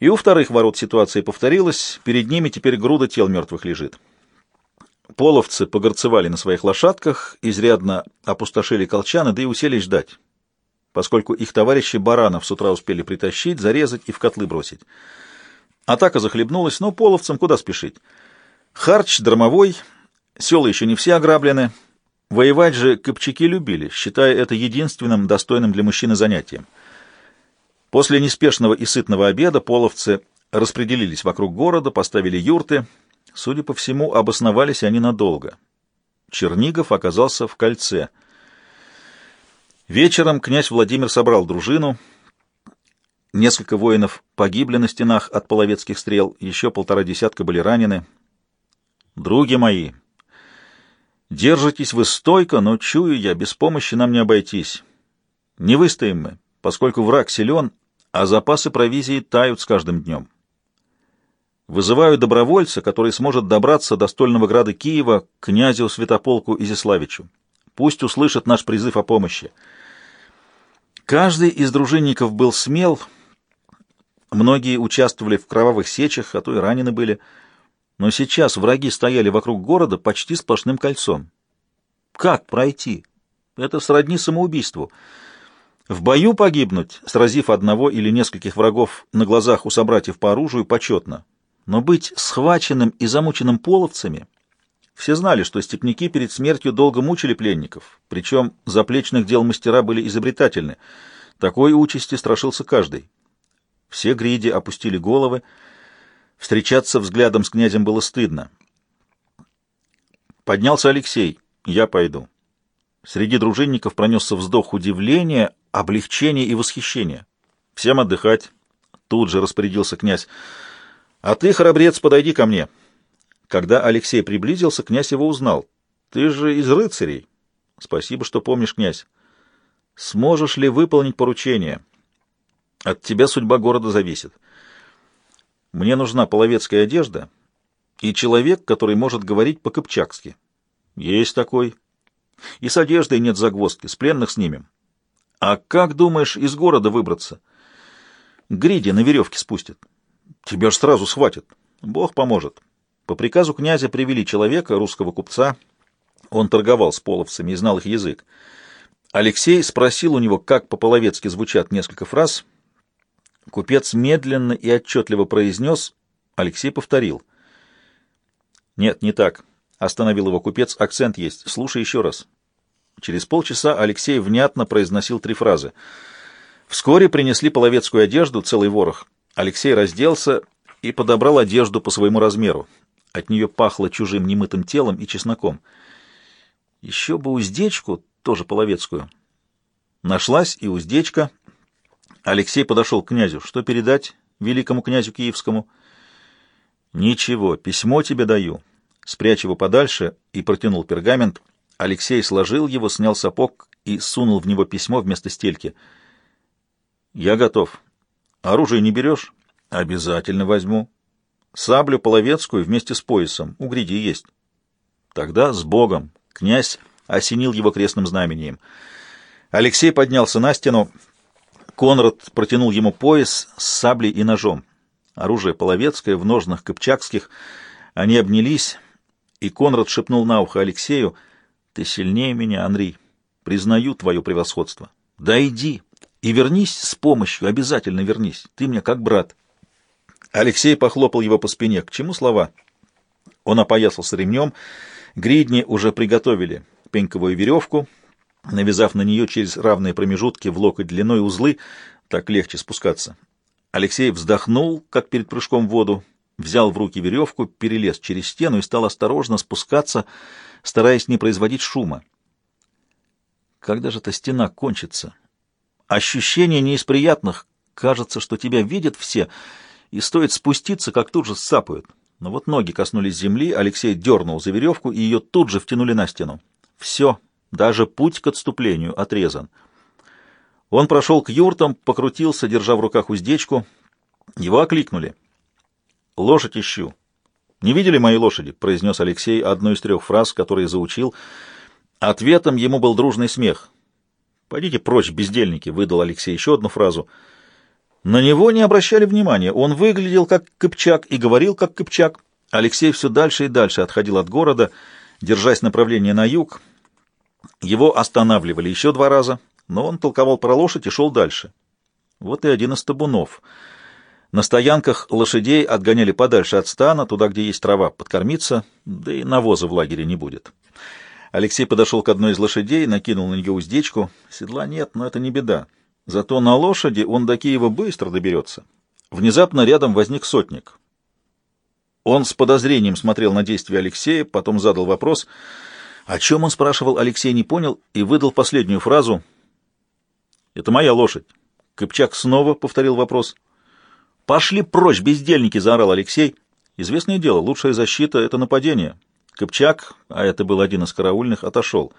И у вторых ворот ситуация повторилась, перед ними теперь груда тел мертвых лежит. Половцы погорцевали на своих лошадках, изрядно опустошили колчаны, да и уселись ждать, поскольку их товарищи баранов с утра успели притащить, зарезать и в котлы бросить. Атака захлебнулась, но половцам куда спешить? Харч драмовой, села еще не все ограблены. Воевать же копчаки любили, считая это единственным достойным для мужчины занятием. После неспешного и сытного обеда половцы распределились вокруг города, поставили юрты. Судя по всему, обосновались они надолго. Чернигов оказался в кольце. Вечером князь Владимир собрал дружину. Несколько воинов погибли на стенах от половецких стрел, еще полтора десятка были ранены. «Други мои, держитесь вы стойко, но, чую я, без помощи нам не обойтись. Не выстоим мы, поскольку враг силен, а запасы провизии тают с каждым днем. Вызываю добровольца, который сможет добраться до стольного града Киева, князю Святополку Изяславичу. Пусть услышит наш призыв о помощи. Каждый из дружинников был смел, многие участвовали в кровавых сечах, а то и ранены были, но сейчас враги стояли вокруг города почти сплошным кольцом. Как пройти? Это сродни самоубийству. В бою погибнуть, сразив одного или нескольких врагов на глазах у собратьев по оружию, почетно. Но быть схваченным и замученным половцами... Все знали, что степняки перед смертью долго мучили пленников, причем заплечных дел мастера были изобретательны. Такой участи страшился каждый. Все гриди опустили головы. Встречаться взглядом с князем было стыдно. Поднялся Алексей. «Я пойду». Среди дружинников пронесся вздох удивления, облегчения и восхищения. «Всем отдыхать!» — тут же распорядился князь. «А ты, храбрец, подойди ко мне!» Когда Алексей приблизился, князь его узнал. «Ты же из рыцарей!» «Спасибо, что помнишь, князь!» «Сможешь ли выполнить поручение?» «От тебя судьба города зависит. Мне нужна половецкая одежда и человек, который может говорить по-кыпчакски». «Есть такой!» И с одеждой нет загвоздки, с пленных снимем. А как думаешь из города выбраться? Гриди на веревке спустят. Тебя ж сразу схватят. Бог поможет. По приказу князя привели человека, русского купца. Он торговал с половцами и знал их язык. Алексей спросил у него, как по-половецки звучат несколько фраз. Купец медленно и отчетливо произнес. Алексей повторил. «Нет, не так. Остановил его купец. Акцент есть. Слушай еще раз. Через полчаса Алексей внятно произносил три фразы. Вскоре принесли половецкую одежду, целый ворох. Алексей разделся и подобрал одежду по своему размеру. От нее пахло чужим немытым телом и чесноком. Еще бы уздечку, тоже половецкую. Нашлась и уздечка. Алексей подошел к князю. Что передать великому князю Киевскому? Ничего, письмо тебе даю спрячь его подальше, и протянул пергамент. Алексей сложил его, снял сапог и сунул в него письмо вместо стельки. «Я готов. Оружие не берешь?» «Обязательно возьму. Саблю половецкую вместе с поясом. У гриди есть». «Тогда с Богом!» Князь осенил его крестным знамением. Алексей поднялся на стену. Конрад протянул ему пояс с саблей и ножом. Оружие половецкое в ножнах кыпчакских. Они обнялись. И Конрад шепнул на ухо Алексею, «Ты сильнее меня, Андрей. Признаю твое превосходство. Да иди и вернись с помощью, обязательно вернись. Ты мне как брат». Алексей похлопал его по спине. К чему слова? Он опоясался ремнем. Гридни уже приготовили пеньковую веревку, навязав на нее через равные промежутки в локоть длиной узлы, так легче спускаться. Алексей вздохнул, как перед прыжком в воду, взял в руки веревку, перелез через стену и стал осторожно спускаться, стараясь не производить шума. Когда же эта стена кончится? Ощущение не из приятных. Кажется, что тебя видят все, и стоит спуститься, как тут же сапают. Но вот ноги коснулись земли, Алексей дернул за веревку, и ее тут же втянули на стену. Все, даже путь к отступлению отрезан. Он прошел к юртам, покрутился, держа в руках уздечку. Его окликнули — «Лошадь ищу». «Не видели мои лошади?» — произнес Алексей одну из трех фраз, которые заучил. Ответом ему был дружный смех. «Пойдите прочь, бездельники!» — выдал Алексей еще одну фразу. На него не обращали внимания. Он выглядел как Кыпчак и говорил как Кыпчак. Алексей все дальше и дальше отходил от города, держась направление на юг. Его останавливали еще два раза, но он толковал про лошадь и шел дальше. Вот и один из табунов. На стоянках лошадей отгоняли подальше от стана, туда, где есть трава, подкормиться, да и навоза в лагере не будет. Алексей подошел к одной из лошадей, накинул на нее уздечку. Седла нет, но это не беда. Зато на лошади он до Киева быстро доберется. Внезапно рядом возник сотник. Он с подозрением смотрел на действия Алексея, потом задал вопрос. О чем он спрашивал, Алексей не понял и выдал последнюю фразу. «Это моя лошадь». Кыпчак снова повторил вопрос. «Пошли прочь, бездельники!» — заорал Алексей. «Известное дело, лучшая защита — это нападение». Кыпчак, а это был один из караульных, отошел.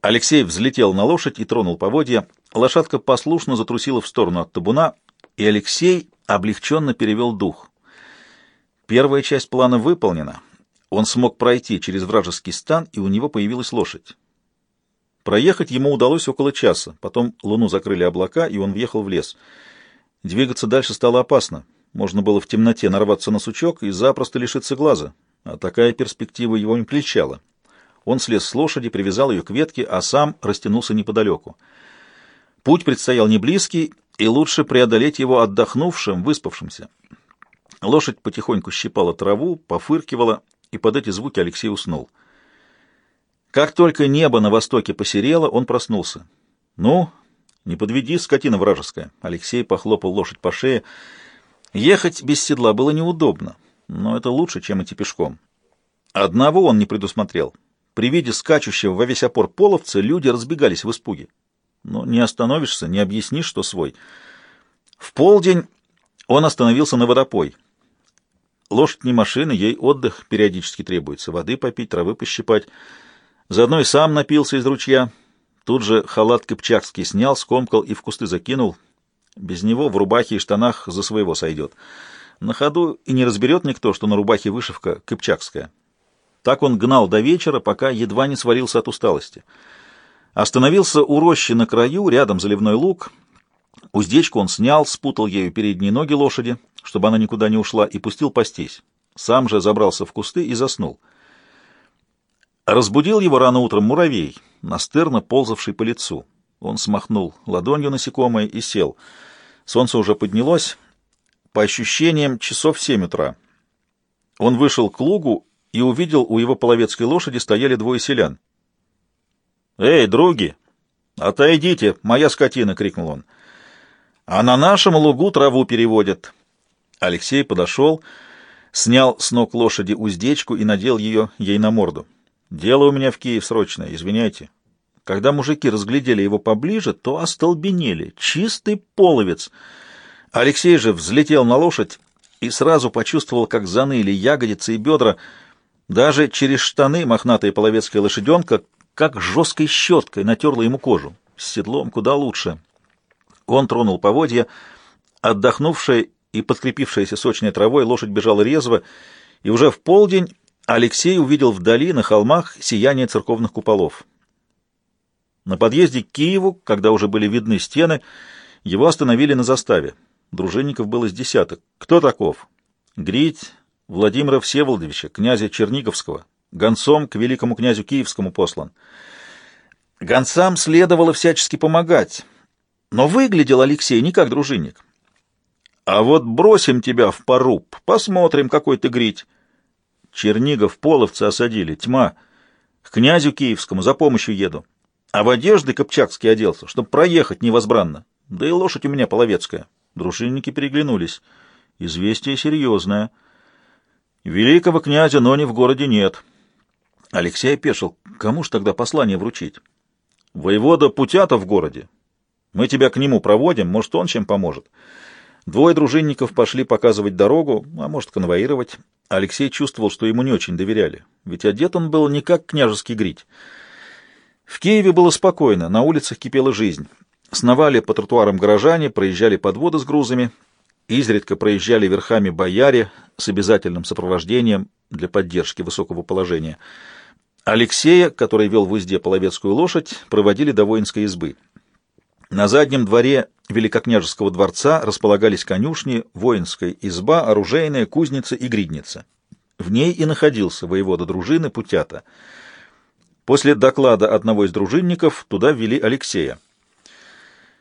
Алексей взлетел на лошадь и тронул поводья. Лошадка послушно затрусила в сторону от табуна, и Алексей облегченно перевел дух. Первая часть плана выполнена. Он смог пройти через вражеский стан, и у него появилась лошадь. Проехать ему удалось около часа. Потом луну закрыли облака, и он въехал в лес. Двигаться дальше стало опасно. Можно было в темноте нарваться на сучок и запросто лишиться глаза. А такая перспектива его не плечала. Он слез с лошади, привязал ее к ветке, а сам растянулся неподалеку. Путь предстоял не близкий, и лучше преодолеть его отдохнувшим, выспавшимся. Лошадь потихоньку щипала траву, пофыркивала, и под эти звуки Алексей уснул. Как только небо на востоке посерело, он проснулся. «Ну, не подведи, скотина вражеская!» Алексей похлопал лошадь по шее. Ехать без седла было неудобно, но это лучше, чем идти пешком. Одного он не предусмотрел. При виде скачущего во весь опор половца люди разбегались в испуге. Но не остановишься, не объяснишь, что свой. В полдень он остановился на водопой. Лошадь не машина, ей отдых периодически требуется. Воды попить, травы пощипать. Заодно и сам напился из ручья. Тут же халат кыпчакский снял, скомкал и в кусты закинул. Без него в рубахе и штанах за своего сойдет. На ходу и не разберет никто, что на рубахе вышивка кыпчакская. Так он гнал до вечера, пока едва не сварился от усталости. Остановился у рощи на краю, рядом заливной луг. Уздечку он снял, спутал ею передние ноги лошади, чтобы она никуда не ушла, и пустил пастись. Сам же забрался в кусты и заснул. Разбудил его рано утром муравей, настырно ползавший по лицу. Он смахнул ладонью насекомое и сел. Солнце уже поднялось, по ощущениям, часов семь утра. Он вышел к лугу и увидел, у его половецкой лошади стояли двое селян. «Эй, други, отойдите, моя скотина!» — крикнул он. «А на нашем лугу траву переводят». Алексей подошел, снял с ног лошади уздечку и надел ее ей на морду. Дело у меня в Киев срочное, извиняйте. Когда мужики разглядели его поближе, то остолбенели. Чистый половец. Алексей же взлетел на лошадь и сразу почувствовал, как заныли ягодицы и бедра. Даже через штаны мохнатая половецкая лошаденка, как жесткой щеткой, натерла ему кожу. С седлом куда лучше. Он тронул поводья. Отдохнувшая и подкрепившаяся сочной травой лошадь бежала резво, и уже в полдень Алексей увидел вдали, на холмах, сияние церковных куполов. На подъезде к Киеву, когда уже были видны стены, его остановили на заставе. Дружинников было с десяток. Кто таков? Грить Владимира Всеволодовича, князя Черниговского, гонцом к великому князю Киевскому послан. Гонцам следовало всячески помогать, но выглядел Алексей не как дружинник. А вот бросим тебя в поруб, посмотрим, какой ты грить. Чернигов половцы осадили, тьма. К князю киевскому за помощью еду. А в одежды Копчакский оделся, чтобы проехать невозбранно. Да и лошадь у меня половецкая. Дружинники переглянулись. Известие серьезное. Великого князя, но не в городе нет. Алексей опешил. Кому ж тогда послание вручить? Воевода Путята в городе. Мы тебя к нему проводим, может, он чем поможет. Двое дружинников пошли показывать дорогу, а может, конвоировать. Алексей чувствовал, что ему не очень доверяли, ведь одет он был не как княжеский грить. В Киеве было спокойно, на улицах кипела жизнь. Сновали по тротуарам горожане, проезжали подводы с грузами, изредка проезжали верхами бояре с обязательным сопровождением для поддержки высокого положения. Алексея, который вел в узде половецкую лошадь, проводили до воинской избы. На заднем дворе Великокняжеского дворца располагались конюшни, воинская изба, оружейная, кузница и гридница. В ней и находился воевода дружины Путята. После доклада одного из дружинников туда ввели Алексея.